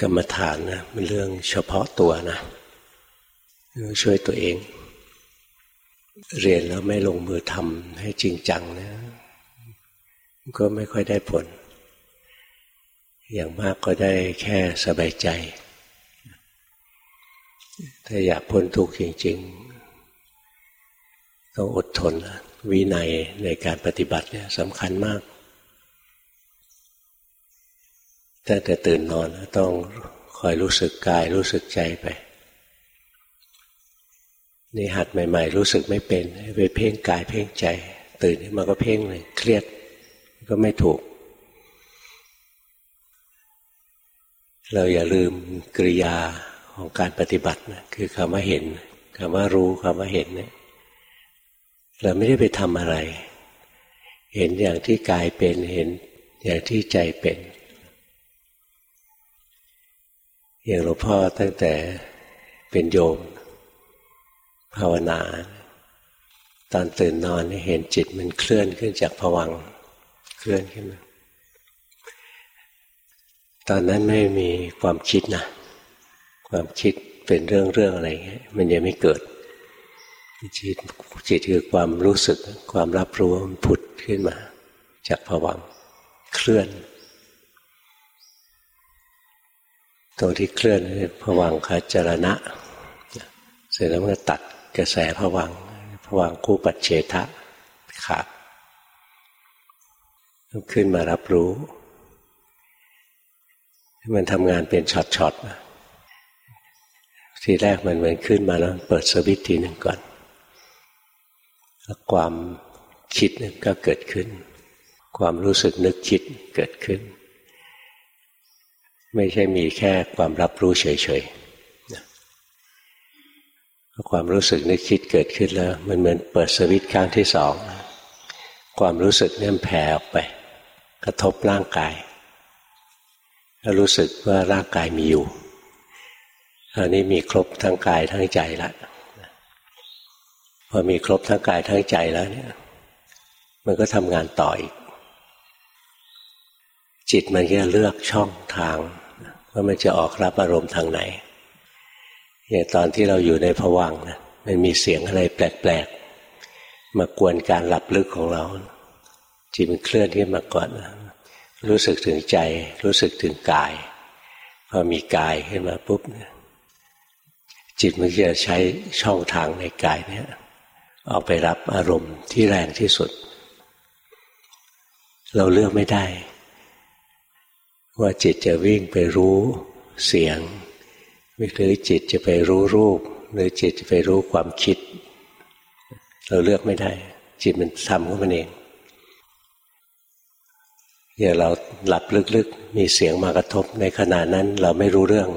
กรรมฐานนะมันเรื่องเฉพาะตัวนะช่วยตัวเอง เรียนแล้วไม่ลงมือทำให้จริงจังนะก็ไม่ค่อยได้ผล อย่างมากก็ได้แค่สบายใจ ถ้าอยากพ้นทุกข์จริง ๆ ต้องอดทนวินัยในการปฏิบัติเนี่ยสำคัญมาก ตั้งแต่ตื่นนอนต้องคอยรู้สึกกายรู้สึกใจไป นี่หัดใหม่ ๆ รู้สึกไม่เป็นไปเพ่งกายเพ่งใจ ตื่นมาก็เพ่งเลยเครียดก็ไม่ถูก เราอย่าลืมกริยาของการปฏิบัตินะคือคำว่าเห็นคำว่ารู้คำว่าเห็นเนี่ยเราไม่ได้ไปทำอะไร เห็นอย่างที่กายเป็นเห็นอย่างที่ใจเป็น อย่างหลวงพ่อตั้งแต่เป็นโยม ภาวนา ตอนตื่นนอนเห็นจิตมันเคลื่อนขึ้นจากผวังเคลื่อนขึ้นมาตอนนั้นไม่มีความคิดนะ ความคิดเป็นเรื่องเรื่องอะไรเงี้ยมันยังไม่เกิด จิตจิตคือความรู้สึกความรับรู้มันผุดขึ้นมา จากผวังเคลื่อน ตรงที่เคลื่อนผวังคจรณะ เสร็จแล้วมันก็ตัดกระแสผวังผวังคู่ปัจเฉทะขาดขึ้นมารับรู้ มันทำงานเป็นช็อตๆทีแรกมันเหมือนขึ้นมาแล้วเปิดสวิตทีหนึ่งก่อนแล้วความคิดก็เกิดขึ้น ความรู้สึกนึกคิดเกิดขึ้น ไม่ใช่มีแค่ความรับรู้เฉยๆความรู้สึกนึกคิดเกิดขึ้นแล้ว มันเหมือนเปิดสวิตช์ครั้งที่สอง ความรู้สึกเนี่ยแผ่ออกไป กระทบร่างกาย แล้วรู้สึกว่าร่างกายมีอยู่อันนี้มีครบทั้งกายทั้งใจแล้วพอมีครบทั้งกายทั้งใจแล้วเนี่ย มันก็ทำงานต่ออีกจิตมันก็เลือกช่องทาง ว่ามันจะออกรับอารมณ์ทางไหนอย่างตอนที่เราอยู่ในผวังนะมันมีเสียงอะไรแปลกๆ มากวนการหลับลึกของเรา จิตมันเคลื่อนขึ้นมาก่อนรู้สึกถึงใจ รู้สึกถึงกาย พอมีกายขึ้นมาปุ๊บจิตมันจะใช้ช่องทางในกายเนี่ยออกไปรับอารมณ์ที่แรงที่สุด เราเลือกไม่ได้ ว่าจิตจะวิ่งไปรู้เสียงหรือจิตจะไปรู้รูป หรือจิตจะไปรู้ความคิด เราเลือกไม่ได้ จิตมันทำของมันเองอย่างเราหลับลึกๆ มีเสียงมากระทบในขณะนั้นเราไม่รู้เรื่อง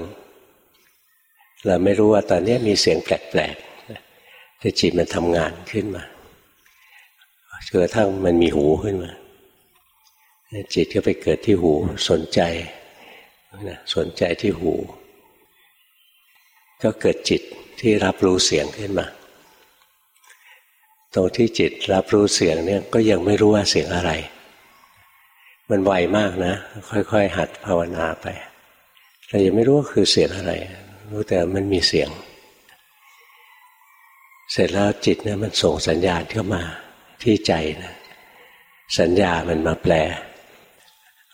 เราไม่รู้ว่าตอนนี้มีเสียงแปลกๆแต่จิตมันทำงานขึ้นมาจนกระทั่งมันมีหูขึ้นมา จิตก็ไปเกิดที่หูสนใจสนใจที่หู ก็เกิดจิตที่รับรู้เสียงขึ้นมา ตรงที่จิตรับรู้เสียงเนี่ยก็ยังไม่รู้ว่าเสียงอะไร มันไวมากนะ ค่อยๆ หัดภาวนาไปเรายังไม่รู้ว่าคือเสียงอะไร รู้แต่มันมีเสียง เสร็จแล้วจิตเนี่ยมันส่งสัญญาณเข้ามาที่ใจนะสัญญามันมาแปล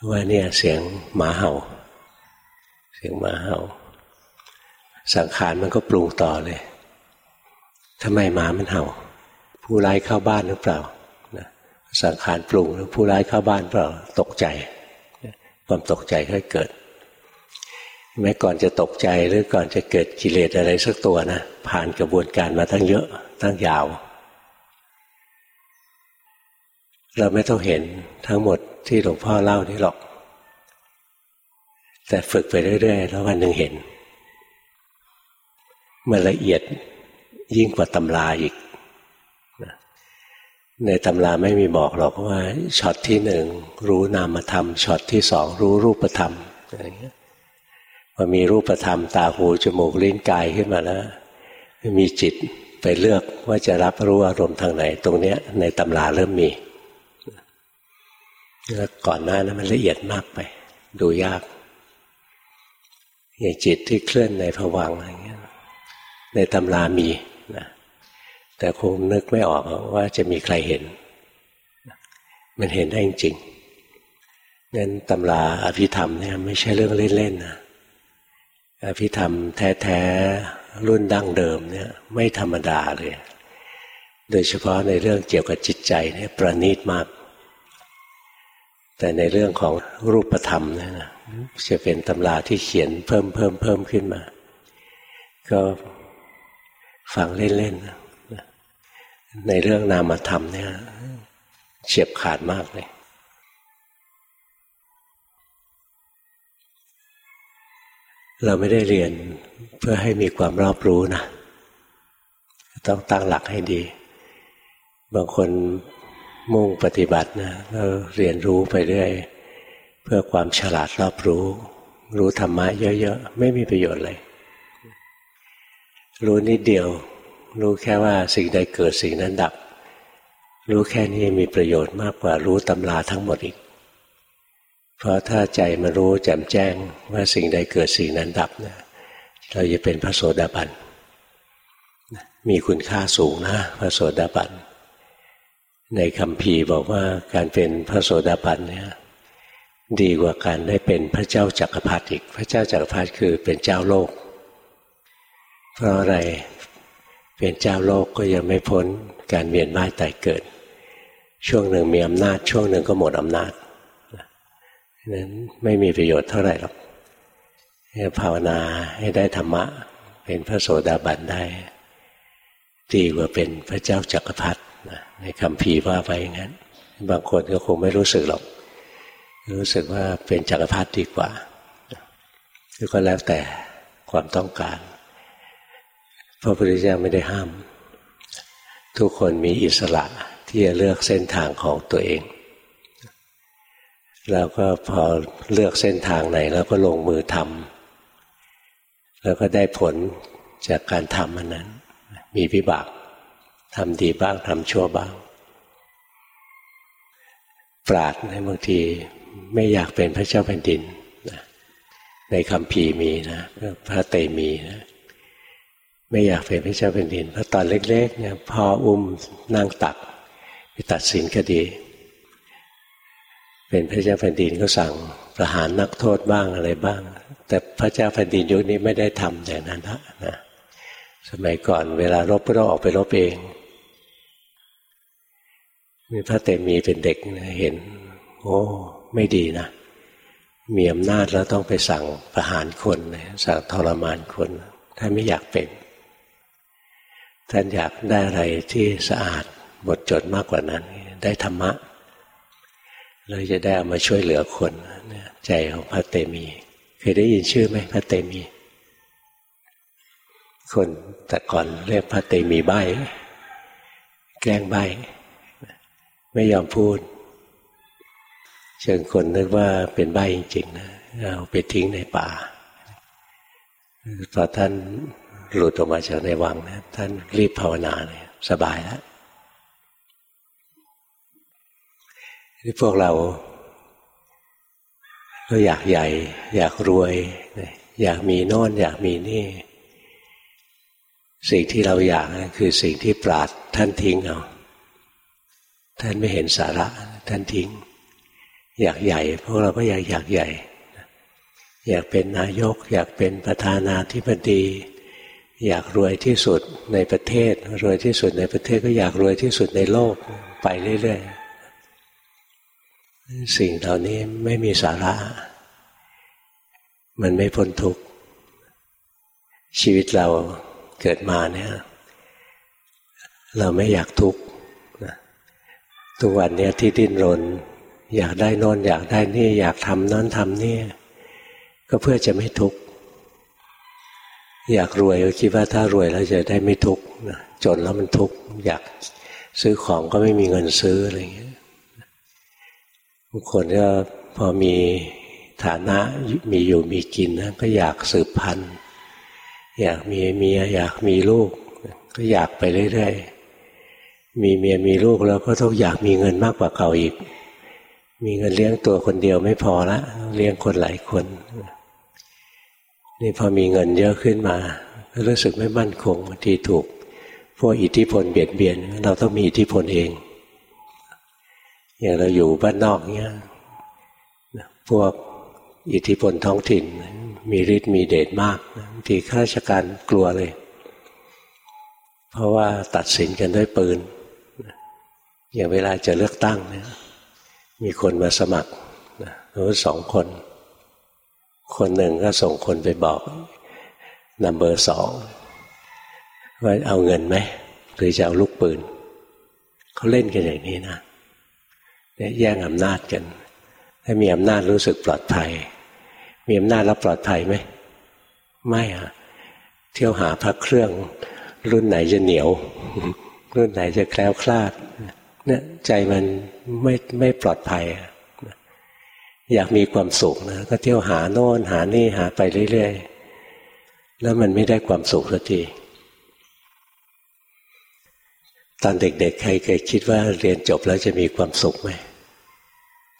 ว่าเนี่ยเสียงหมาเห่า เสียงหมาเห่า สังขารมันก็ปรุงต่อเลยทำไมหมามันเห่า ผู้ร้ายเข้าบ้านหรือเปล่าสังขารปรุงแล้วผู้ร้ายเข้าบ้านเปล่าตกใจความตกใจค่อยเกิดแม้ก่อนจะตกใจหรือก่อนจะเกิดกิเลสอะไรสักตัวนะผ่านกระบวนการมาตั้งเยอะตั้งยาว เราไม่ต้องเห็นทั้งหมด ที่หลวงพ่อเล่านี่หรอก แต่ฝึกไปเรื่อยๆแล้ววันหนึ่งเห็น มันละเอียดยิ่งกว่าตำราอีก ในตำราไม่มีบอกหรอกว่าช็อตที่หนึ่งรู้นามธรรมช็อตที่สองรู้รูปธรรมอะไรเงี้ยพอมีรูปธรรมตาหูจมูกลิ้นกายขึ้นมาแล้วมีจิตไปเลือกว่าจะรับรู้อารมณ์ทางไหน ตรงเนี้ยในตำราเริ่มมี แล้วก่อนหน้านั้นมันละเอียดมากไป ดูยากอย่างจิตที่เคลื่อนในผวังอะไรเงี้ย ในตำรามีนะแต่คงนึกไม่ออกว่าจะมีใครเห็น มันเห็นได้จริงๆนั้นตำราอภิธรรมเนี่ยไม่ใช่เรื่องเล่นๆนะอภิธรรมแท้ๆรุ่นดั้งเดิมเนี่ย ไม่ธรรมดาเลย โดยเฉพาะในเรื่องเกี่ยวกับจิตใจเนี่ยประณีตมาก แต่ในเรื่องของรูปธรรมเนี่ยจะเป็นตำราที่เขียนเพิ่มเพิ่มเพิ่มขึ้นมา ก็ฟังเล่นๆในเรื่องนามธรรมเนี่ยเฉียบขาดมากเลยเราไม่ได้เรียนเพื่อให้มีความรอบรู้นะ ต้องตั้งหลักให้ดี บางคน มุ่งปฏิบัตินะก็เรียนรู้ไปเรื่อย เพื่อความฉลาดรอบรู้ รู้ธรรมะเยอะๆ ไม่มีประโยชน์เลย รู้นิดเดียว รู้แค่ว่าสิ่งใดเกิดสิ่งนั้นดับ รู้แค่นี้มีประโยชน์มากกว่ารู้ตำราทั้งหมดอีก เพราะถ้าใจมารู้แจ่มแจ้งว่าสิ่งใดเกิดสิ่งนั้นดับเนี่ยเราจะเป็นพระโสดาบันมีคุณค่าสูงนะพระโสดาบัน ในคำพีบอกว่าการเป็นพระโสดาบันเนี่ยดีกว่าการได้เป็นพระเจ้าจักรพรรดิอีก พระเจ้าจักรพรรดิคือเป็นเจ้าโลก เพราะอะไรเป็นเจ้าโลกก็ยังไม่พ้นการเวียนว่ายตายเกิด ช่วงหนึ่งมีอำนาจ ช่วงหนึ่งก็หมดอำนาจนั้นไม่มีประโยชน์เท่าไหร่หรอกภาวนาให้ได้ธรรมะ เป็นพระโสดาบันได้ ดีกว่าเป็นพระเจ้าจักรพรรดิ ในคำพีว่าไปอย่างนั้น บางคนก็คงไม่รู้สึกหรอก รู้สึกว่าเป็นจักรพรรดิดีกว่าก็แล้วแต่ความต้องการพระพุทธเจ้าไม่ได้ห้าม ทุกคนมีอิสระที่จะเลือกเส้นทางของตัวเองแล้วก็พอเลือกเส้นทางไหนแล้วก็ลงมือทำแล้วก็ได้ผลจากการทำมันนั้น มีวิบาก ทำดีบ้างทำชั่วบ้าง ปราดในบางทีไม่อยากเป็นพระเจ้าแผ่นดินในคำพีมีนะพระเตมีนะไม่อยากเป็นพระเจ้าแผ่นดินเพราะตอนเล็ก ๆ เนี่ยพ่ออุ้มนั่งตักไปตัดสินคดี เป็นพระเจ้าแผ่นดินก็สั่งประหารนักโทษบ้างอะไรบ้าง แต่พระเจ้าแผ่นดินยุคนี้ไม่ได้ทำอย่างนั้นนะสมัยก่อนเวลารบก็ต้องออกไปรบเอง มีพระเตมีเป็นเด็กเห็น โอ้ไม่ดีนะ มีอำนาจแล้วต้องไปสั่งประหารคนสั่งทรมานคนท่านไม่อยากเป็นท่านอยากได้อะไรที่สะอาดหมดจดมากกว่านั้น ได้ธรรมะเลยจะได้เอามาช่วยเหลือคนใจของพระเตมี เคยได้ยินชื่อไหมพระเตมี คนแต่ก่อนเรียกพระเตมีใบแกล้งใบ ไม่ยอมพูดจนคนนึกว่าเป็นใบจริงๆนะเอาไปทิ้งในป่าพอท่านหลุดออกมาจากในวังนะท่านรีบภาวนาเลยสบายแล้วที่พวกเรา ก็อยากใหญ่ อยากรวย อยากมีโน่นอยากมีนี่ สิ่งที่เราอยากคือสิ่งที่ปราดท่านทิ้งเอา ท่านไม่เห็นสาระ ท่านทิ้ง อยากใหญ่พวกเราก็อยากอยากใหญ่ อยากเป็นนายก อยากเป็นประธานาธิบดี อยากรวยที่สุดในประเทศ รวยที่สุดในประเทศก็อยากรวยที่สุดในโลกไปเรื่อยๆสิ่งเหล่านี้ไม่มีสาระ มันไม่พ้นทุกข์ชีวิตเราเกิดมาเนี่ย เราไม่อยากทุกข์ ทุกวันนี้ที่ดิ้นรน อยากได้นอนอยากได้นี่ อยากทำนั้นทำนี่ก็เพื่อจะไม่ทุกข์อยากรวยก็คิดว่าถ้ารวยแล้วจะได้ไม่ทุกข์จนแล้วมันทุกข์อยากซื้อของก็ไม่มีเงินซื้ออะไรอย่างเงี้ยบางคนก็พอมีฐานะมีอยู่มีกินนะก็อยากสืบพันธุ์ อยากมีเมียอยากมีลูก ก็อยากไปเรื่อยๆ มีเมียมีลูกแล้วก็ต้องอยากมีเงินมากกว่าเก่าอีก มีเงินเลี้ยงตัวคนเดียวไม่พอละเลี้ยงคนหลายคน นี่พอมีเงินเยอะขึ้นมาก็รู้สึกไม่มั่นคงบางทีถูกพวกอิทธิพลเบียดเบียน เราต้องมีอิทธิพลเอง อย่างเราอยู่บ้านนอกเนี้ยพวกอิทธิพลท้องถิ่น มีฤทธิ์มีเดชมากบางทีข้าราชการกลัวเลย เพราะว่าตัดสินกันด้วยปืน อย่างเวลาจะเลือกตั้งเนี่ยมีคนมาสมัครรู้สองคน คนหนึ่งก็ส่งคนไปบอกนัมเบอร์สองว่าเอาเงินไหมหรือจะเอาลูกปืนเขาเล่นกันอย่างนี้นะเนี่ยแย่งอำนาจกัน ถ้ามีอำนาจรู้สึกปลอดภัย มีอำนาจแล้วปลอดภัยไหมไม่อะเที่ยวหาพระเครื่อง รุ่นไหนจะเหนียว รุ่นไหนจะแคล้วคลาด เนี่ยใจมันไม่ไม่ปลอดภัย อยากมีความสุขนะก็เที่ยวหาโน่นหานี่หาไปเรื่อยๆ แล้วมันไม่ได้ความสุขสักทีตอนเด็กๆ ใครเคยคิดว่าเรียนจบแล้วจะมีความสุขไหม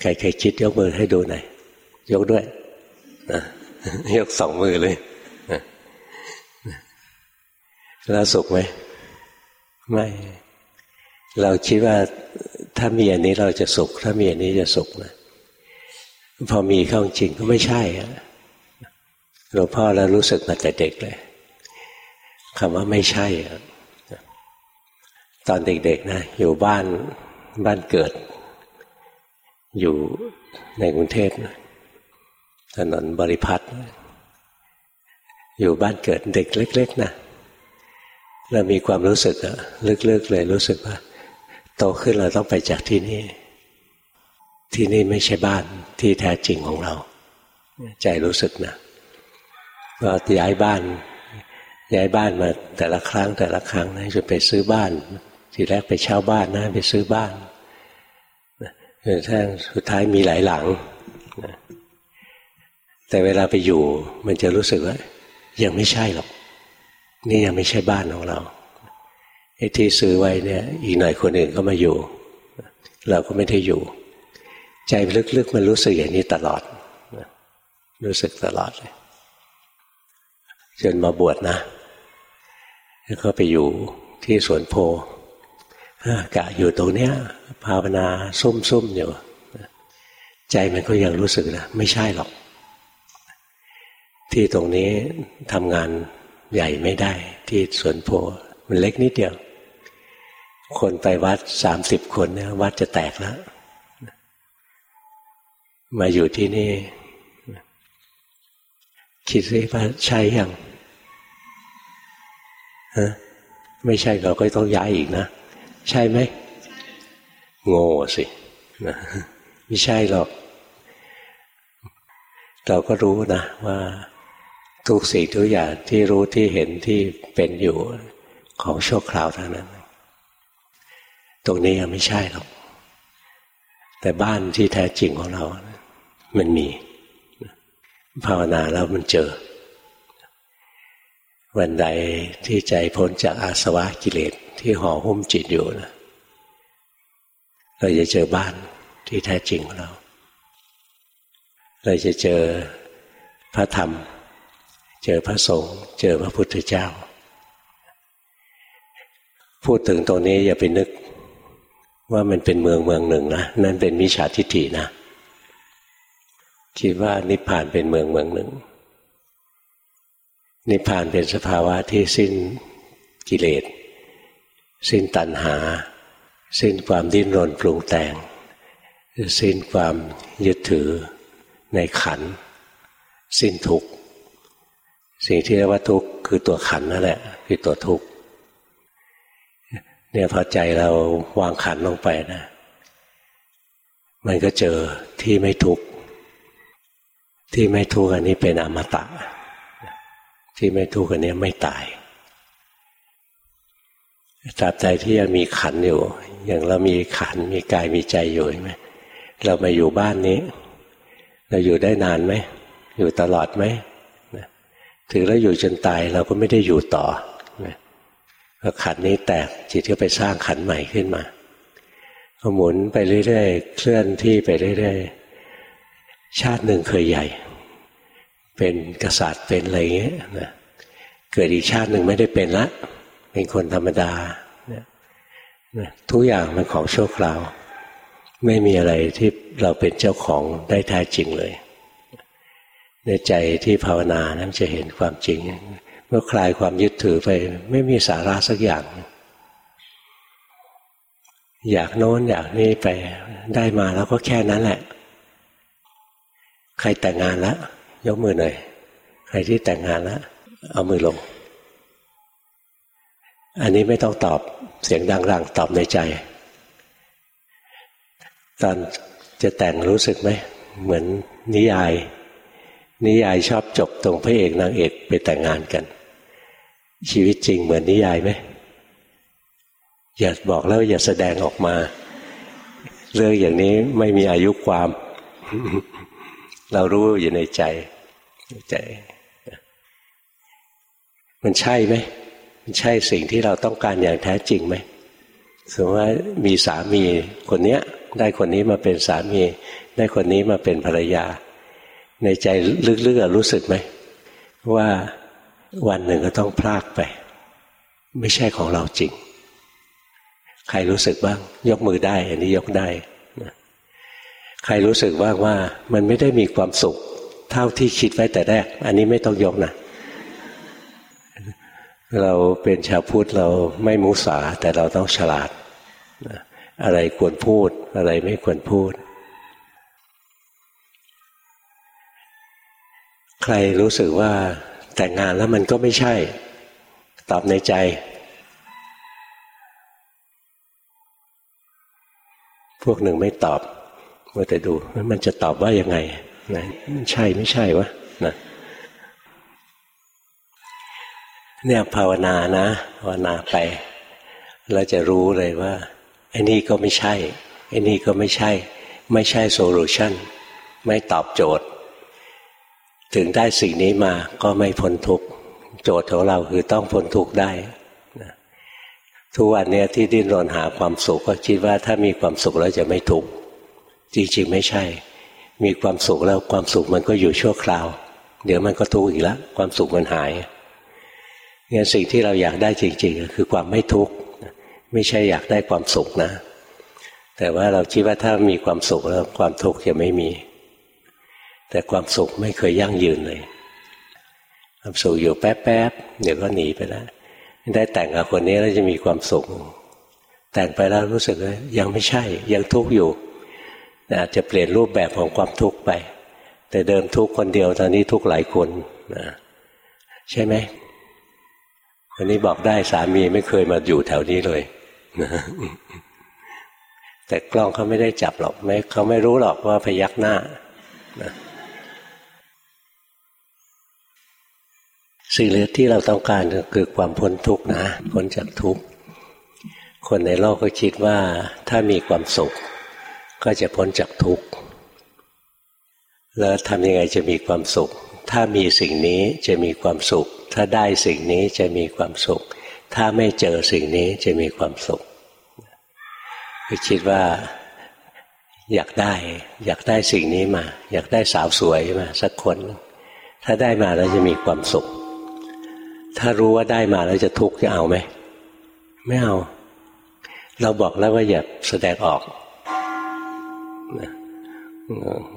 ใครเคยคิดยกมือให้ดูหน่อยยกด้วยนะยกสองมือเลยแล้วสุขไหมไม่ เราคิดว่าถ้ามีอันนี้เราจะสุข ถ้ามีอันนี้จะสุขนะพอมีเข้าจริงก็ไม่ใช่อะหลวงพ่อแล้วรู้สึกมาแต่เด็กเลยคำว่าไม่ใช่ ตอนเด็กๆนะอยู่บ้านบ้านเกิด อยู่ในกรุงเทพถนนบริพัตรอยู่บ้านเกิดเด็กเล็ก ๆนะเรามีความรู้สึกอะลึกๆเลยรู้สึกว่า โตขึ้นเราต้องไปจากที่นี่ ที่นี่ไม่ใช่บ้านที่แท้จริงของเรา ใจรู้สึกนะก็ย้ายบ้าน ย้ายบ้านมาแต่ละครั้งแต่ละครั้งนะจนไปซื้อบ้าน ทีแรกไปเช่าบ้านนะไปซื้อบ้านจนท้งสุดท้ายมีหลายหลังแต่เวลาไปอยู่มันจะรู้สึกว่ายังไม่ใช่หรอก นี่ยังไม่ใช่บ้านของเรา ไอ้ที่ซื้อไว้เนี่ย อีกหน่อยคนอื่นก็มาอยู่ เราก็ไม่ได้อยู่ ใจลึกๆมันรู้สึกอย่างนี้ตลอดรู้สึกตลอดเลยจนมาบวชนะ แล้วก็ไปอยู่ที่สวนโพกะอยู่ตรงเนี้ย ภาวนาซุ่มๆอยู่ใจมันก็ยังรู้สึกนะ ไม่ใช่หรอก ที่ตรงนี้ทำงานใหญ่ไม่ได้ ที่สวนโพมันเล็กนิดเดียว คนไปวัดสามสิบคนเนี่ยวัดจะแตกแล้ว มาอยู่ที่นี่ คิดสิว่าใช่ยังฮะไม่ใช่เราก็ต้องย้ายอีกนะ ใช่ไหมโง่สิไม่ใช่หรอก เราก็รู้นะว่าทุกสิ่งทุกอย่างที่รู้ที่เห็นที่เป็นอยู่ของชั่วคราวเท่านั้น ตรงนี้ยังไม่ใช่หรอก แต่บ้านที่แท้จริงของเรา มันมี ภาวนาแล้วมันเจอ วันใดที่ใจพ้นจากอาสวะกิเลสที่ห่อหุ้มจิตอยู่นะเราจะเจอบ้านที่แท้จริงของเรา เราจะเจอพระธรรม เจอพระสงฆ์เจอพระพุทธเจ้า พูดถึงตรงนี้อย่าไปนึก ว่ามันเป็นเมืองเมืองหนึ่งนะนั่นเป็นมิจฉาทิฏฐินะคิดว่านิพพานเป็นเมืองเมืองหนึ่ง นิพพานเป็นสภาวะที่สิ้นกิเลส สิ้นตัณหา สิ้นความดิ้นรนปรุงแต่ง สิ้นความยึดถือในขัน สิ้นทุกสิ่งที่เรียกว่าทุกข์คือตัวขันนั่นแหละ คือตัวทุกข์ เนี่ยพอใจเราวางขันลงไปนะ มันก็เจอที่ไม่ทุกข์ที่ไม่ทุกข์อันนี้เป็นอมตะ ที่ไม่ทุกข์อันนี้ไม่ตายตราบใดที่ยังมีขันอยู่ อย่างเรามีขันมีกายมีใจอยู่ใช่ไหมเรามาอยู่บ้านนี้ เราอยู่ได้นานไหมอยู่ตลอดไหมถึงแล้วอยู่จนตายเราก็ไม่ได้อยู่ต่อ ขันนี้แตกจิตก็ไปสร้างขันใหม่ขึ้นมาก็หมุนไปเรื่อยๆเคลื่อนที่ไปเรื่อยๆชาติหนึ่งเคยใหญ่ เป็นกษัตริย์เป็นอะไรเงี้ยนะเกิดอีกชาติหนึ่งไม่ได้เป็นละ เป็นคนธรรมดาทุกอย่างมันของชั่วคราว ไม่มีอะไรที่เราเป็นเจ้าของได้แท้จริงเลย ในใจที่ภาวนานั้นจะเห็นความจริง เมื่อคลายความยึดถือไป ไม่มีสาระสักอย่าง อยากโน้นอยากนี่ไปได้มาแล้วก็แค่นั้นแหละ ใครแต่งงานแล้วยกมือหน่อยใครที่แต่งงานแล้วเอามือลง อันนี้ไม่ต้องตอบเสียงดังๆตอบในใจ ตอนจะแต่งรู้สึกไหมเหมือนนิยาย นิยายชอบจบตรงพระเอกนางเอกไปแต่งงานกัน ชีวิตจริงเหมือนนิยายไหมอย่าบอกแล้วอย่าแสดงออกมา เรื่องอย่างนี้ไม่มีอายุความ เรารู้อยู่ในใจใจ มันใช่ไหมมันใช่สิ่งที่เราต้องการอย่างแท้จริงไหมสมมติว่ามีสามีคนเนี้ย ได้คนนี้มาเป็นสามี ได้คนนี้มาเป็นภรรยา ในใจลึกๆรู้สึกไหมว่า วันหนึ่งก็ต้องพลากไป ไม่ใช่ของเราจริง ใครรู้สึกบ้าง ยกมือได้ อันนี้ยกได้ใครรู้สึกบ้างว่า มันไม่ได้มีความสุข เท่าที่คิดไว้แต่แรก อันนี้ไม่ต้องยกนะเราเป็นชาวพุทธเราไม่มุสาแต่เราต้องฉลาดอะไรควรพูด อะไรไม่ควรพูด ใครรู้สึกว่า แต่งงานแล้วมันก็ไม่ใช่ ตอบในใจ พวกหนึ่งไม่ตอบว่าแต่ดูมันจะตอบว่ายังไงนะมันใช่ไม่ใช่วะนะเนี่ยภาวนานะภาวนาไปเราจะรู้เลยว่าไอ้นี่ก็ไม่ใช่ไอ้นี่ก็ไม่ใช่ ไม่ใช่โซลูชันไม่ตอบโจทย์ ถึงได้สิ่งนี้มาก็ไม่พ้นทุกข์โจทย์ของเราคือต้องพ้นทุกข์ได้ทุกวันนี้ที่ดิ้นรนหาความสุขก็คิดว่าถ้ามีความสุขแล้วจะไม่ทุกข์จริงๆไม่ใช่ มีความสุขแล้วความสุขมันก็อยู่ชั่วคราว เดี๋ยวมันก็ทุกข์อีกแล้วความสุขมันหายงั้นสิ่งที่เราอยากได้จริงๆ คือความไม่ทุกข์ไม่ใช่อยากได้ความสุขนะ แต่ว่าเราคิดว่าถ้ามีความสุขแล้วความทุกข์จะไม่มี แต่ความสุขไม่เคยยั่งยืนเลยความสุขอยู่แป๊บๆเดี๋ยวก็หนีไปแล้วได้แต่งกับคนนี้แล้วจะมีความสุข แต่งไปแล้วรู้สึกว่ายังไม่ใช่ ยังทุกข์อยู่อาจจะเปลี่ยนรูปแบบของความทุกข์ไป แต่เดิมทุกข์คนเดียวตอนนี้ทุกข์หลายคนนะใช่ไหมอันนี้บอกได้สามีไม่เคยมาอยู่แถวนี้เลยแต่กล้องเขาไม่ได้จับหรอกไม่เขาไม่รู้หรอกว่าพยักหน้านะ สิ่งเลือที่เราต้องการคือความพ้นทุกข์นะพ้นจากทุกข์คนในโลกก็คิดว่าถ้ามีความสุข ก็จะพ้นจากทุกข์แล้วทำยังไงจะมีความสุข ถ้ามีสิ่งนี้จะมีความสุข ถ้าได้สิ่งนี้จะมีความสุข ถ้าไม่เจอสิ่งนี้จะมีความสุขก็คิดว่าอยากได้ อยากได้สิ่งนี้มา อยากได้สาวสวยมาสักคน ถ้าได้มาแล้วจะมีความสุข ถ้ารู้ว่าได้มาแล้วจะทุกข์จะเอาไหม ไม่เอา เราบอกแล้วว่าอย่าแสดงออก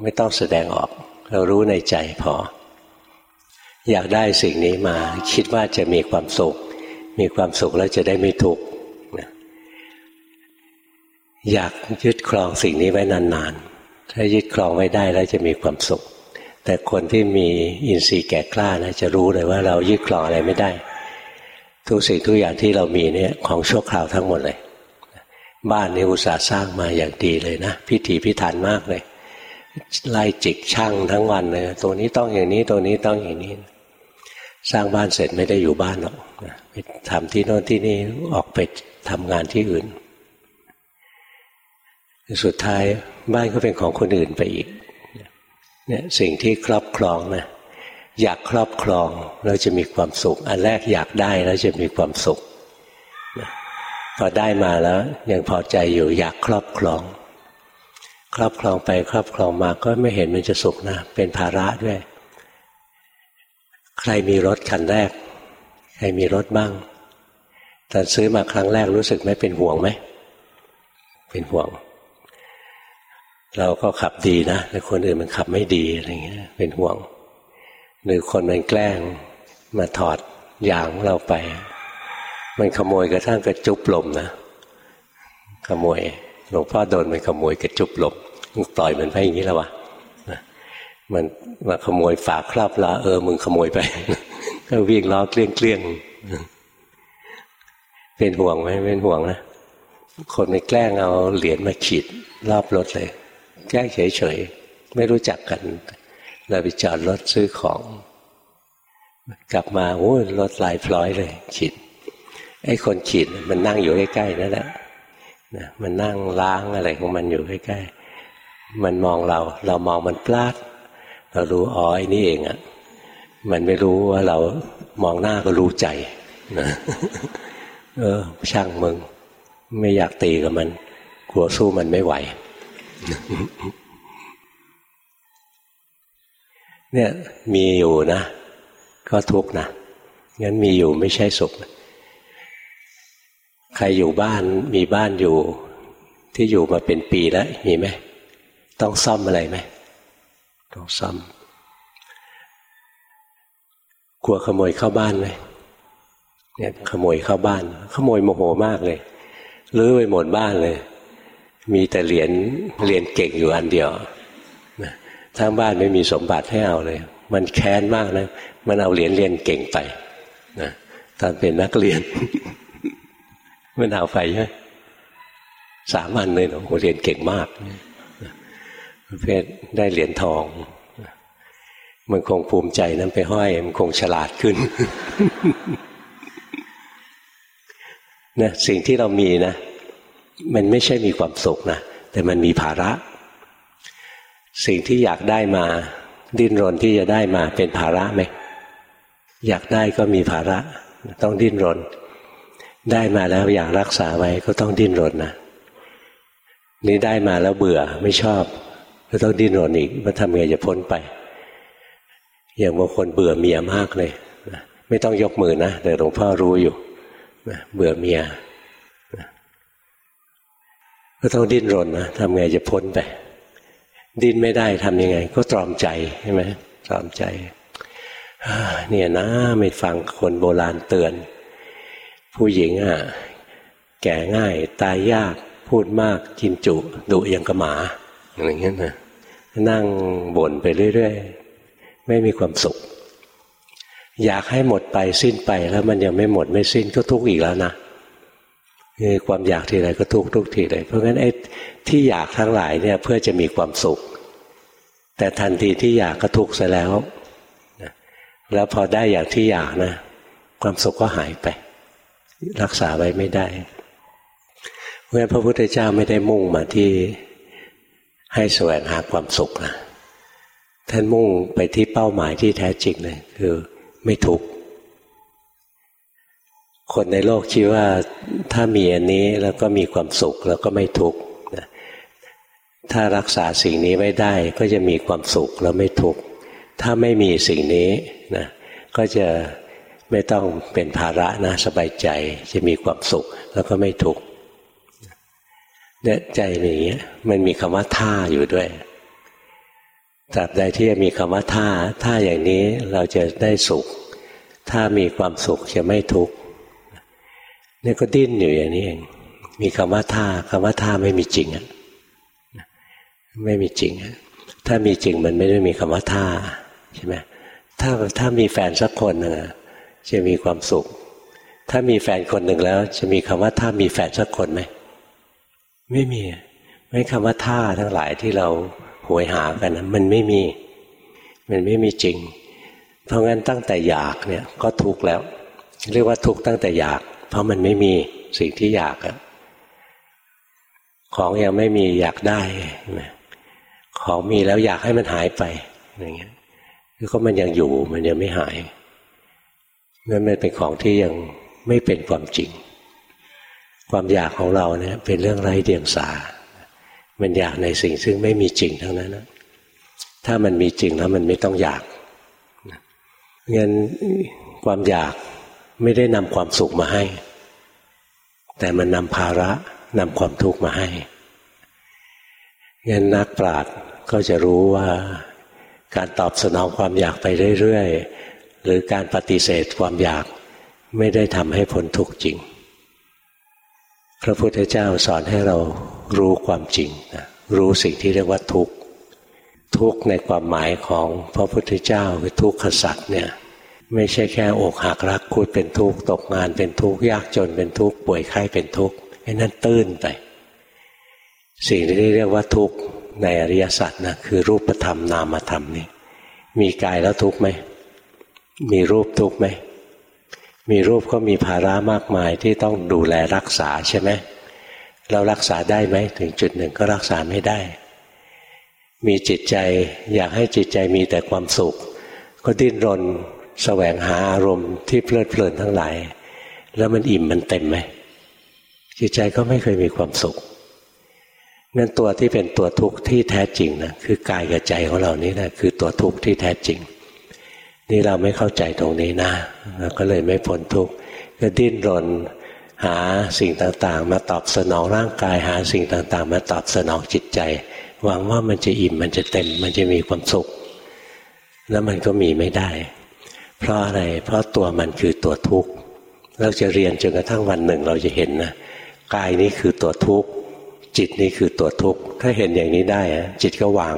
ไม่ต้องแสดงออก เรารู้ในใจพอ อยากได้สิ่งนี้มา คิดว่าจะมีความสุข มีความสุขแล้วจะได้ไม่ทุกข์อยากยึดครองสิ่งนี้ไว้นานๆ ถ้ายึดครองไว้ได้แล้วจะมีความสุข แต่คนที่มีอินทรีย์แก่กล้านะจะรู้เลยว่าเรายึดครองอะไรไม่ได้ ทุกสิ่งทุกอย่างที่เรามีเนี่ยของชั่วคราวทั้งหมดเลย บ้านนี้อุตสาห์สร้างมาอย่างดีเลยนะพิถีพิถันมากเลยไล่จิกช่างทั้งวันเลยตัวนี้ต้องอย่างนี้ตัวนี้ต้องอย่างนี้ สร้างบ้านเสร็จไม่ได้อยู่บ้านหรอกไปทำที่โน่นที่นี่ออกไปทำงานที่อื่น สุดท้ายบ้านก็เป็นของคนอื่นไปอีก เนี่ยสิ่งที่ครอบครองนะอยากครอบครองเราจะมีความสุข อันแรกอยากได้แล้วจะมีความสุขพอได้มาแล้วยังพอใจอยู่อยากครอบครอง ครอบครองไปครอบครองมาก็ไม่เห็นมันจะสุขนะ เป็นภาระด้วย ใครมีรถคันแรก ใครมีรถบ้างตอนซื้อมาครั้งแรกรู้สึกไหมเป็นห่วงไหมเป็นห่วง เราก็ขับดีนะแต่คนอื่นมันขับไม่ดีอะไรเงี้ย เป็นห่วง หรือคนมันแกล้งมาถอดยางเราไป มันขโมยกระทั่งกระจุบลมนะขโมยหลวงพ่อโดนมันขโมยกระจุบลมต่อยมันไปอย่างนี้แล้ววะมันมาขโมยฝากครอบละเออมึงขโมยไป ก็วิ่งล้อเกลี้ยงเกลี้ยงเป็นห่วงไหมเป็นห่วงนะคนไปแกล้งเอาเหรียญมาขีดรอบรถเลย แกล้เฉยๆ ไม่รู้จักกันเราไปจอดรถซื้อของ กลับมาโอ้รถลายพลอยเลยขีดไอ้คนขีดมันนั่งอยู่ใกล้ๆนั่นแหละนะมันนั่งล้างอะไรของมันอยู่ใกล้ๆมันมองเรา เรามองมันพลาด เรารู้อ๋อไอ้นี่เองอะ่ะมันไม่รู้ว่าเรามองหน้าก็รู้ใจนะเออช่างมึง ไม่อยากตีกับมัน กลัวสู้มันไม่ไหว เนี่ยมีอยู่นะ ก็ทุกข์นะงั้นมีอยู่ไม่ใช่สุข ใครอยู่บ้านมีบ้านอยู่ ที่อยู่มาเป็นปีแล้วมีไหมต้องซ่อมอะไรไหมต้องซ่อมกลัวขโมยเข้าบ้านไหมเนี่ยขโมยเข้าบ้าน ขโมยโมโหมากเลยลื้อไปหมดบ้านเลย มีแต่เหรียญเหรียญเก่งอยู่อันเดียวนะทั้งบ้านไม่มีสมบัติให้เอาเลย มันแค้นมากนะ มันเอาเหรียญเรียนเก่งไปนะตอนเป็นนักเรียน มันเอาไปใช่สามวันเลยหนะโหเรียนเก่งมากประเภทได้เหรียญทอง มันคงภูมิใจนั้นไปห้อย มันคงฉลาดขึ้นนะสิ่งที่เรามีนะ มันไม่ใช่มีความสุขนะแต่มันมีภาระ สิ่งที่อยากได้มา ดิ้นรนที่จะได้มาเป็นภาระไหมอยากได้ก็มีภาระ ต้องดิ้นรน ได้มาแล้วอยากรักษาไว้ก็ต้องดิ้นรนนะนี่ได้มาแล้วเบื่อไม่ชอบ ก็ต้องดิ้นรนอีกมาทำไงจะพ้นไป อย่างบางคนเบื่อเมียมากเลยไม่ต้องยกมือนะแต่หลวงพ่อรู้อยู่เบื่อเมีย ก็ต้องดิ้นรนนะทำไงจะพ้นไป ดิ้นไม่ได้ทำยังไง ก็ตรอมใจใช่ไหมตรอมใจเนี่ยนะไม่ฟังคนโบราณเตือน ผู้หญิงอะแก่ง่าย ตายยากพูดมากกินจุดุยังกระหมาอะไรเงี้ยนะนั่งบ่นไปเรื่อยๆ ไม่มีความสุข อยากให้หมดไปสิ้นไปแล้วมันยังไม่หมดไม่สิ้นก็ทุกข์อีกแล้วนะ คือความอยากทีไรก็ทุกทุกทีเลย เพราะงั้นไอ้ที่อยากทั้งหลายเนี่ยเพื่อจะมีความสุข แต่ทันทีที่อยากก็ทุกข์ซะแล้วแล้วพอได้อย่างที่อยากนะ ความสุขก็หายไป รักษาไว้ไม่ได้ เพราะฉะนั้นพระพุทธเจ้าไม่ได้มุ่งมาที่ให้แสวงหาความสุขนะท่านมุ่งไปที่เป้าหมายที่แท้จริงเลยคือไม่ทุกข์ คนในโลกคิดว่าถ้ามีอันนี้แล้วก็มีความสุขแล้วก็ไม่ทุกข์ถ้ารักษาสิ่งนี้ไว้ได้ก็จะมีความสุขแล้วไม่ทุกข์ถ้าไม่มีสิ่งนี้นะก็จะไม่ต้องเป็นภาระนะสบายใจจะมีความสุขแล้วก็ไม่ทุกข์เนี่ยใจอย่างเงี้ยมันมีคำว่าท่าอยู่ด้วยตราบใดที่มีคำว่าท่าท่าอย่างนี้เราจะได้สุข ถ้ามีความสุขจะไม่ทุกข์ นี่ก็ดิ้นอยู่อย่างนี้เอง มีคำว่าท่าคำว่าท่าไม่มีจริงอะไม่มีจริงอะถ้ามีจริงมันไม่ได้มีคำว่าท่าใช่ไหมถ้าถ้ามีแฟนสักคนหนึ่งจะมีความสุข ถ้ามีแฟนคนหนึ่งแล้ว จะมีคำว่าถ้ามีแฟนสักคนไหมไม่มีไม่คำว่าท่าทั้งหลายที่เราหวยหากันนะมันไม่มี มันไม่มีจริง เพราะงั้นตั้งแต่อยากเนี่ยก็ทุกข์แล้ว เรียกว่าทุกข์ตั้งแต่อยาก เพราะมันไม่มีสิ่งที่อยากอะของยังไม่มีอยากได้ของมีแล้วอยากให้มันหายไปอย่างเงี้ยคือก็มันยังอยู่มันยังไม่หายนั่นมันเป็นของที่ยังไม่เป็นความจริง ความอยากของเราเนี่ย เป็นเรื่องไร้เดียงสา มันอยากในสิ่งซึ่งไม่มีจริงทั้งนั้นนะถ้ามันมีจริงแล้วมันไม่ต้องอยากงั้นความอยาก ไม่ได้นำความสุขมาให้ แต่มันนำภาระนำความทุกข์มาให้งั้นนักปราชญ์ก็จะรู้ว่าการตอบสนองความอยากไปเรื่อยๆ หรือการปฏิเสธความอยากไม่ได้ทำให้พ้นทุกข์จริง พระพุทธเจ้าสอนให้เรารู้ความจริงนะรู้สิ่งที่เรียกว่าทุกข์ ทุกข์ในความหมายของพระพุทธเจ้าคือทุกขสัตว์เนี่ย ไม่ใช่แค่อกหักรักคุดเป็นทุกข์ตกงานเป็นทุกข์ยากจนเป็นทุกข์ป่วยไข้เป็นทุกข์ไอ้นั่นตื้นไปสิ่งที่เรียกว่าทุกข์ในอริยสัจนะคือรูปธรรมนามธรรมนี่มีกายแล้วทุกข์ไหมมีรูปทุกข์ไหมมีรูปก็มีภาระมากมายที่ต้องดูแลรักษาใช่ไหมเรารักษาได้ไหมถึงจุดหนึ่งก็รักษาไม่ได้ มีจิตใจอยากให้จิตใจมีแต่ความสุข ก็ดิ้นรน แสวงหาอารมณ์ที่เพลิดเพลินทั้งหลาย แล้วมันอิ่มมันเต็มไหมจิตใจก็ไม่เคยมีความสุขนั่นตัวที่เป็นตัวทุกข์ที่แท้จริงนะคือกายกับใจของเรานี่แหละคือตัวทุกข์ที่แท้จริง นี่เราไม่เข้าใจตรงนี้นะเราก็เลยไม่พ้นทุกข์ก็ดิ้นรนหาสิ่งต่างๆ มาตอบสนองร่างกายหาสิ่งต่างๆ มาตอบสนองจิตใจ หวังว่ามันจะอิ่มมันจะเต็มมันจะมีความสุข แล้วมันก็มีไม่ได้ เพราะอะไร เพราะตัวมันคือตัวทุกข์ เราจะเรียนจนกระทั่งวันหนึ่งเราจะเห็นนะกายนี้คือตัวทุกข์จิตนี่คือตัวทุกข์ถ้าเห็นอย่างนี้ได้จิตก็วาง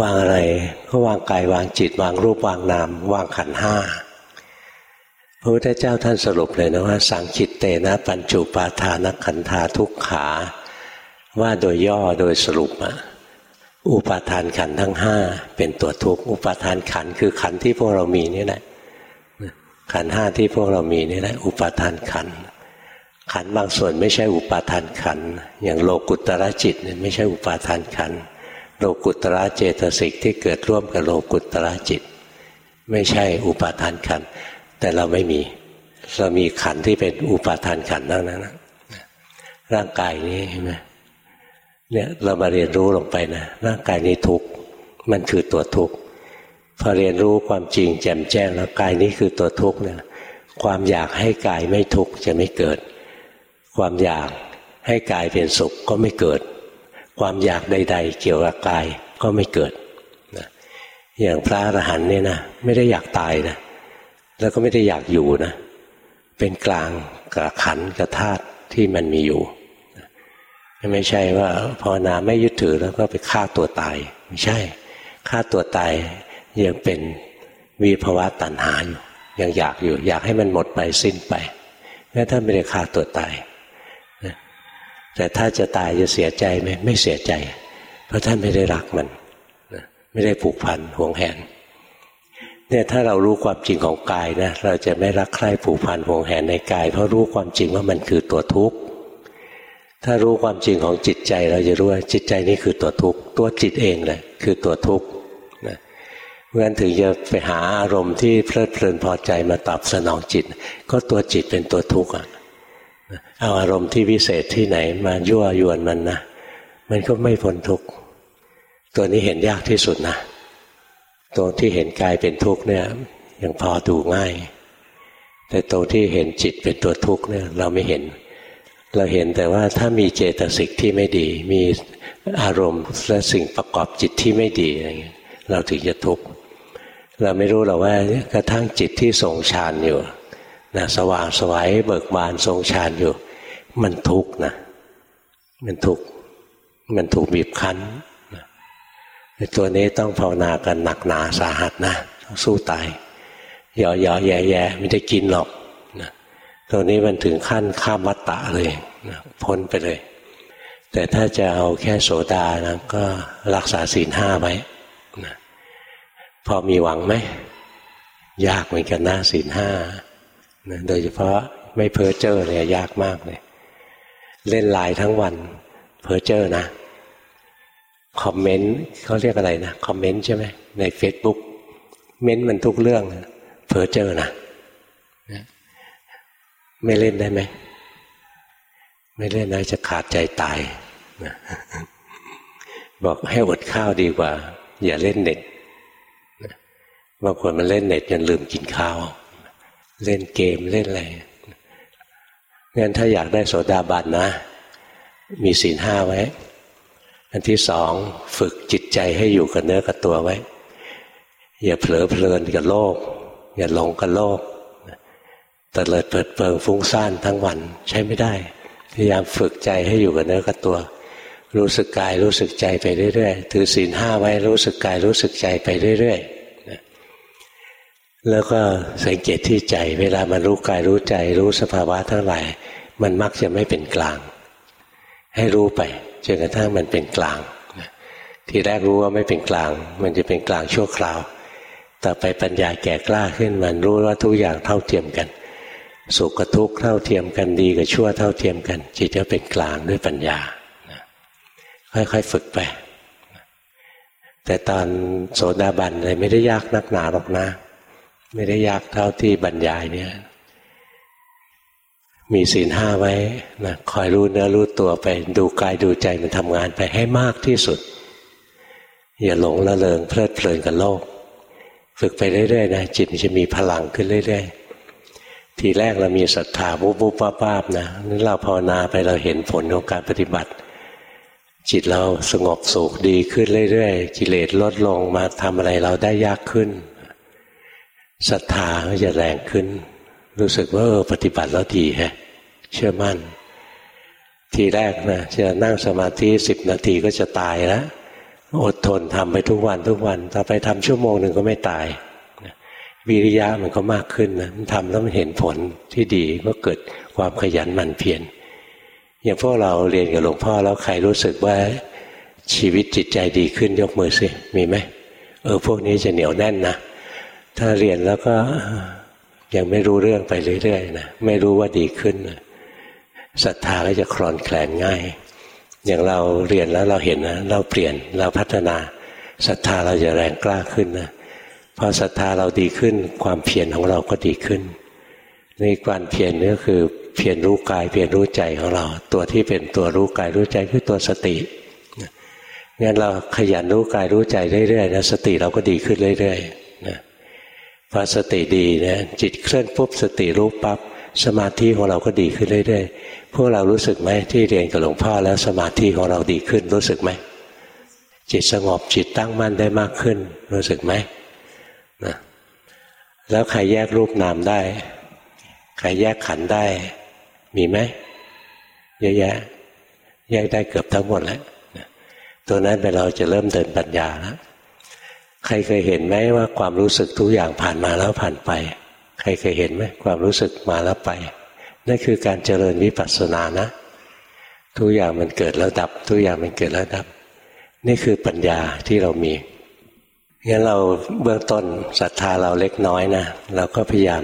วางอะไรก็วางกายวางจิต วางรูปวางนามวางขันห้าพระพุทธเจ้าท่านสรุปเลยนะว่า สังคิตเตนะปัญจุปาทานขันธาทุกขา ว่าโดยย่อโดยสรุปอะ อุปาทานขันทั้งห้าเป็นตัวทุกข์อุปาทานขันคือขันที่พวกเรามีนี่แหละขันห้าที่พวกเรามีนี่แหละอุปาทานขันขันบางส่วนไม่ใช่อุปาทานขันอย่างโลกุตระจิตเนี่ยไม่ใช่อุปาทานขันโลกุตระเจตสิกที่เกิดร่วมกับโลกุตระจิต ไม่ใช่อุปาทานขันแต่เราไม่มี เรามีขันที่เป็นอุปาทานขันนั่นนร่างกายนี้ใช่ไหม เนี่ยเรามาเรียนรู้ลงไปนะร่างกายนี้ทุกข์มันคือตัวทุกข์พอเรียนรู้ความจริงแจ่มแจ้งแล้วกายนี้คือตัวทุกข์เนี่ยความอยากให้กายไม่ทุกข์จะไม่เกิด ความอยากให้กายเป็นสุขก็ไม่เกิด ความอยากใด ๆ เกี่ยวกับกายก็ไม่เกิดนะอย่างพระอรหันต์เนี่ยนะไม่ได้อยากตายนะแล้วก็ไม่ได้อยากอยู่นะ เป็นกลางกับขันกับธาตุที่มันมีอยู่ ไม่ใช่ว่าภาวนาไม่ยึดถือแล้วก็ไปฆ่าตัวตาย ไม่ใช่ฆ่าตัวตายยังเป็นวีภาวะตัณหาอยู่ยังอยากอยู่ อยากให้มันหมดไปสิ้นไปแม้ท่านไม่ได้ฆ่าตัวตายแต่ถ้าจะตายจะเสียใจไหมไม่เสียใจ เพราะท่านไม่ได้รักมันไม่ได้ผูกพันห่วงแหนเนี่ยถ้าเรารู้ความจริงของกายนะเราจะไม่รักใคร่ผูกพันห่วงแหนในกาย เพราะรู้ความจริงว่ามันคือตัวทุกข์ ถ้ารู้ความจริงของจิตใจเราจะรู้ว่าจิตใจนี่คือตัวทุกข์ตัวจิตเองเลยคือตัวทุกข์นะเพราะฉะนั้นถึงจะไปหาอารมณ์ที่เพลิดเพลินพอใจมาตอบสนองจิต ก็ตัวจิตเป็นตัวทุกข์อะเอาอารมณ์ที่วิเศษที่ไหนมายั่วยวนมันนะมันก็ไม่พ้นทุกข์ตัวนี้เห็นยากที่สุดนะตัวที่เห็นกายเป็นทุกข์เนี่ยยังพอดูง่าย แต่ตัวที่เห็นจิตเป็นตัวทุกข์เนี่ยเราไม่เห็น เราเห็นแต่ว่าถ้ามีเจตสิกที่ไม่ดี มีอารมณ์และสิ่งประกอบจิตที่ไม่ดีอะไรเงี้ยเราถึงจะทุกข์เราไม่รู้หรอกว่ากระทั่งจิตที่ทรงฌานอยู่นะสว่างสวัยเบิกบานทรงฌานอยู่ มันทุกข์นะมันทุกข์มันถูกบีบคั้นตัวนี้ต้องภาวนากันหนักหนาสาหัสนะต้องสู้ตายย่อยๆแย่ไม่ได้กินหรอก ตัวนี้มันถึงขั้นข้ามวัตตะเลยนะพ้นไปเลย แต่ถ้าจะเอาแค่โสดานะก็รักษาศีลห้าไว้นะพอมีหวังไหม ยากเหมือนกันนะศีลห้านะโดยเฉพาะไม่เพ้อเจ้อเลยยากมากเลย เล่นไลน์ทั้งวัน เพ้อเจ้อนะคอมเมนต์เขาเรียกอะไรนะ คอมเมนต์ใช่ไหมในเฟซบุ๊กเม้นมันทุกเรื่องเพ้อเจ้อนะ ไม่เล่นได้ไหม ไม่เล่นนะจะขาดใจตาย บอกให้อดข้าวดีกว่า อย่าเล่นเน็ตบางคนมันเล่นเน็ตจนลืมกินข้าว เล่นเกมเล่นอะไรงั้นถ้าอยากได้โสดาบันนะ มีศีลห้าไว้ อันที่สองฝึกจิตใจให้อยู่กับเนื้อกับตัวไว้ อย่าเผลอเพลินกับโลก อย่าหลงกับโลก ตเลิดเปิดเปิงฟุ้งซ่านทั้งวันใช้ไม่ได้ พยายามฝึกใจให้อยู่กับเนื้อกับตัว รู้สึกกายรู้สึกใจไปเรื่อยๆ ถือศีลห้าไว้รู้สึกกายรู้สึกใจไปเรื่อยๆ แล้วก็สังเกตที่ใจ เวลามันรู้กายรู้ใจ รู้สภาวะทั้งหลาย มันมักจะไม่เป็นกลาง ให้รู้ไปจนกระทั่งมันเป็นกลางทีแรกรู้ว่าไม่เป็นกลาง มันจะเป็นกลางชั่วคราว ต่อไปปัญญาแก่กล้าขึ้นมันรู้ว่าทุกอย่างเท่าเทียมกัน สุขกับทุกข์เท่าเทียมกันดีกับชั่วเท่าเทียมกัน จิตจะเป็นกลางด้วยปัญญาค่อยๆฝึกไป แต่ตอนโสดาบันเลยไม่ได้ยากนักหนาหรอกนะ ไม่ได้ยากเท่าที่บรรยายเนี่ยมีศีลห้าไว้นะคอยรู้เนื้อรู้ตัวไป ดูกายดูใจมันทำงานไปให้มากที่สุด อย่าหลงละเลงเพลิดเพลินกับโลก ฝึกไปเรื่อยๆนะจิตมันจะมีพลังขึ้นเรื่อยๆ ทีแรกเรามีศรัทธาบุบบุบป้าบนะนั้นเราภาวนาไปเราเห็นผลของการปฏิบัติ จิตเราสงบสุขดีขึ้นเรื่อยๆกิเลสลดลงมาทำอะไรเราได้ยากขึ้นศรัทธาก็จะแรงขึ้น รู้สึกว่าเออปฏิบัติแล้วดีฮะ เชื่อมั่น ทีแรกนะจะนั่งสมาธิสิบนาทีก็จะตายแล้วอดทนทำไปทุกวันทุกวัน ต่อไปทำชั่วโมงหนึ่งก็ไม่ตาย วิริยะมันก็มากขึ้นนะมันทำแล้วมันเห็นผลที่ดีเมื่อเกิดความขยันหมั่นเพียรอย่างพวกเราเรียนกับหลวงพ่อแล้วใครรู้สึกว่าชีวิตจิตใจดีขึ้นยกมือสิมีไหมเออพวกนี้จะเหนียวแน่นนะถ้าเรียนแล้วก็ยังไม่รู้เรื่องไปเรื่อยๆนะไม่รู้ว่าดีขึ้นศรัทธาก็จะคลอนแคลนง่าย อย่างเราเรียนแล้วเราเห็นนะเราเปลี่ยนเราพัฒนาศรัทธาเราจะแรงกล้าขึ้นนะ พอศรัทธาเราดีขึ้น ความเพียรของเราก็ดีขึ้นในการเพียรนี่ก็คือเพียรรู้กายเพียรรู้ใจของเรา ตัวที่เป็นตัวรู้กายรู้ใจคือตัวสติงั้นเราขยันรู้กายรู้ใจเรื่อยๆนะสติเราก็ดีขึ้นเรื่อยๆนะพอสติดีนะจิตเคลื่อนปุ๊บสติรู้ปับ๊บสมาธิของเราก็ดีขึ้นเรื่อยๆพวกเรารู้สึกไหมที่เรียนกับหลวงพ่อแล้วสมาธิของเราดีขึ้นรู้สึกไหมจิตสงบจิตตั้งมั่นได้มากขึ้น รู้สึกไหม นะแล้วใครแยกรูปนามได้ ใครแยกขันได้ มีไหมเยอะแยะ แยกได้เกือบทั้งหมดแล้วตัวนั้นเป็นเราจะเริ่มเดินปัญญาแล้วใครเคยเห็นไหมว่าความรู้สึกทุกอย่างผ่านมาแล้วผ่านไป ใครเคยเห็นไหมความรู้สึกมาแล้วไป นั่นคือการเจริญวิปัสสนานะ ทุกอย่างมันเกิดแล้วดับ ทุกอย่างมันเกิดแล้วดับ นี่คือปัญญาที่เรามี งั้นเราเบื้องต้นศรัทธาเราเล็กน้อยนะเราก็พยายาม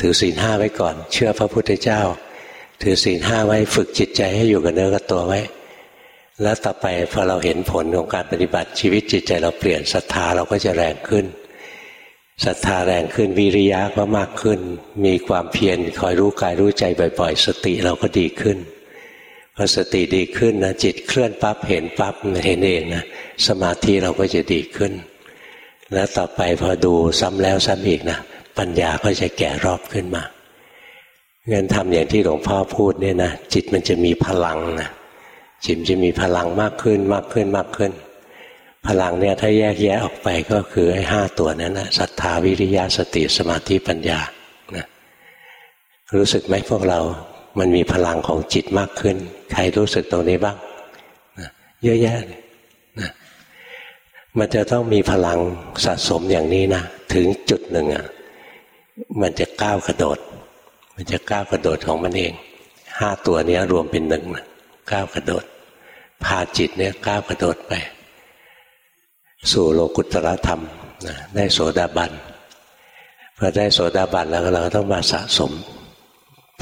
ถือศีลห้าไว้ก่อน เชื่อพระพุทธเจ้า ถือศีลห้าไว้ฝึกจิตใจให้อยู่กับเนื้อกับตัวไว้ แล้วต่อไปพอเราเห็นผลของการปฏิบัติชีวิตจิตใจเราเปลี่ยนศรัทธาเราก็จะแรงขึ้นศรัทธาแรงขึ้นวิริยะก็มากขึ้น มีความเพียรคอยรู้กายรู้ใจบ่อยๆ สติเราก็ดีขึ้นพอสติดีขึ้นนะจิตเคลื่อนปั๊บเห็นปั๊บเห็นเองนะสมาธิเราก็จะดีขึ้น แล้วต่อไปพอดูซ้ำแล้วซ้ำอีกนะปัญญาก็จะแก่รอบขึ้นมาเงินทำอย่างที่หลวงพ่อพูดเนี่ยนะจิตมันจะมีพลังนะจิตจะมีพลังมากขึ้นมากขึ้นมากขึ้น พลังเนี่ยถ้าแยกแยะออกไปก็คือไอ้ห้าตัวนั้นนะศรัทธาวิริยะสติสมาธิปัญญานะรู้สึกไหมพวกเรา มันมีพลังของจิตมากขึ้น ใครรู้สึกตรงนี้บ้างนะเยอะแยะเลย มันจะต้องมีพลังสะสมอย่างนี้นะถึงจุดหนึ่งอะมันจะก้าวกระโดด มันจะก้าวกระโดดของมันเองห้าตัวนี้รวมเป็นหนึ่งก้าวกระโดด พาจิตเนี่ยก้าวกระโดดไป สู่โลกุตรธรรมนะได้โสดาบันพอได้โสดาบันแล้วเราก็ต้องมาสะสม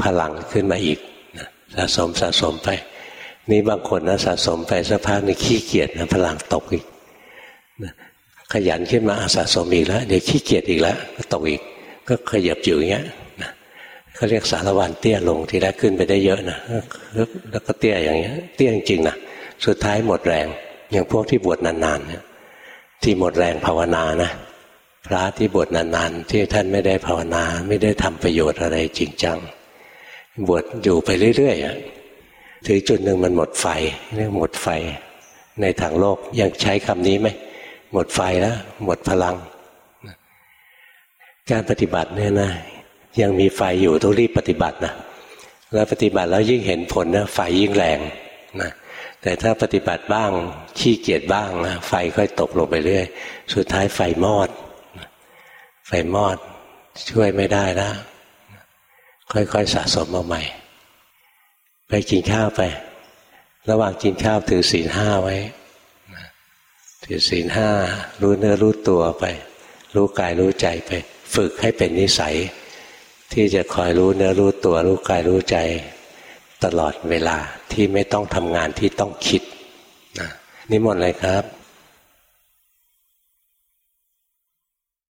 พลังขึ้นมาอีกนะสะสมสะสมไป นี่บางคนนะสะสมไปสักพักนี่ขี้เกียจนะพลังตกอีก ขยันขึ้นมาอาสะสมอีกแล้ว เดี๋ยวขี้เกียจอีกแล้วก็ตกอีก ก็ขยับอยู่อย่างเงี้ยนะเขาเรียกสารวันเตี้ยลงทีแรกขึ้นไปได้เยอะนะแล้วก็เตี้ยอย่างเงี้ย เตี้ยจริงๆนะสุดท้ายหมดแรง อย่างพวกที่บวชนานๆเนี่ยที่หมดแรงภาวนานะพระที่บวชนานๆ ที่ท่านไม่ได้ภาวนาไม่ได้ทำประโยชน์อะไรจริงจังบวชอยู่ไปเรื่อยๆถึงจุดหนึ่งมันหมดไฟเรียกหมดไฟ ในทางโลกยังใช้คำนี้ไหม หมดไฟแล้ว หมดพลัง การปฏิบัติเนี่ยนะยังมีไฟอยู่ต้องรีบปฏิบัตินะแล้วปฏิบัติแล้วยิ่งเห็นผลนะไฟยิ่งแรงนะแต่ถ้าปฏิบัติบ้างขี้เกียจบ้างนะไฟค่อยตกลงไปเรื่อย สุดท้ายไฟมอด ไฟมอดช่วยไม่ได้แล้วค่อยๆสะสมเอาใหม่ ไปกินข้าวไประหว่างกินข้าวถือศีลห้าไว้ ถือศีลห้ารู้เนื้อรู้ตัวไป รู้กายรู้ใจไป ฝึกให้เป็นนิสัย ที่จะคอยรู้เนื้อรู้ตัว รู้กายรู้ใจ ตลอดเวลาที่ไม่ต้องทำงานที่ต้องคิดนะนิมนต์เลยครับ